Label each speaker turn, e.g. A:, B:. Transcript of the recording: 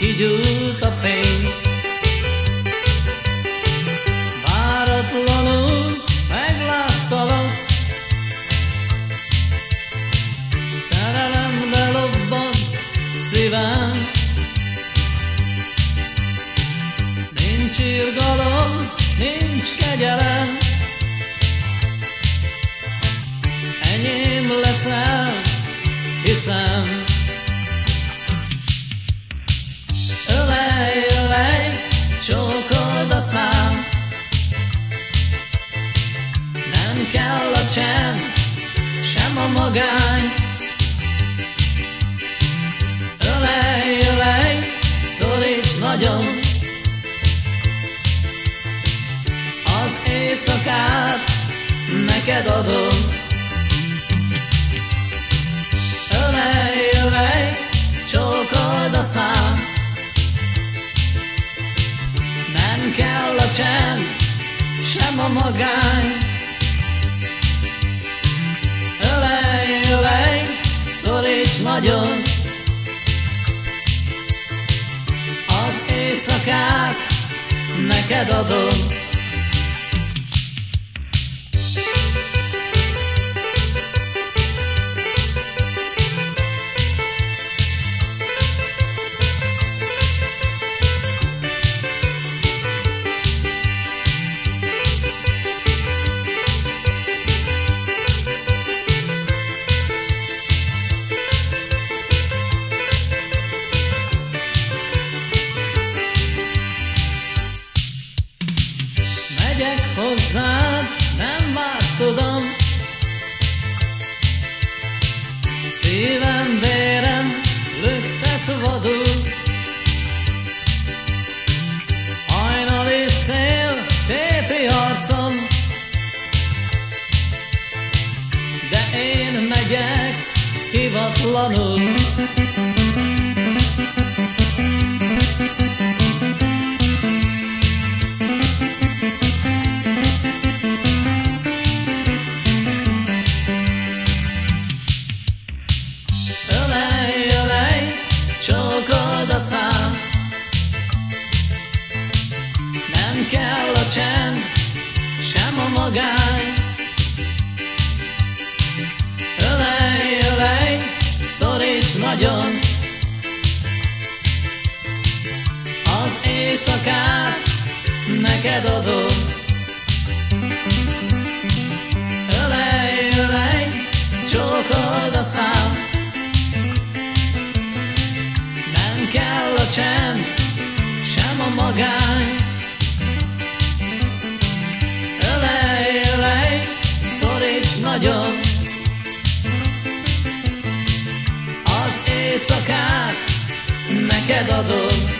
A: kigyúlt a fény. Váratlanul megláttalak, szerelembe lobban szívem. Nincs irgalom, nincs kegyelem, enyém leszel, hiszem. Kell a csend, sem a magány. Ölej, ölej, szoríts nagyon, az éjszakát neked adom. Ölej, ölej, csókold a szám, nem kell a csend, sem a magány. Nagyon, az éjszakát neked adom. Szívem, vérem, lüktet vadul. Hajnali szél, tépi arcom De én megyek hivatlanul nagyon Az éjszakát neked adom. Ölej, ölej, csókold a szám. Nem kell a csend, sem a magány éjszakát neked adom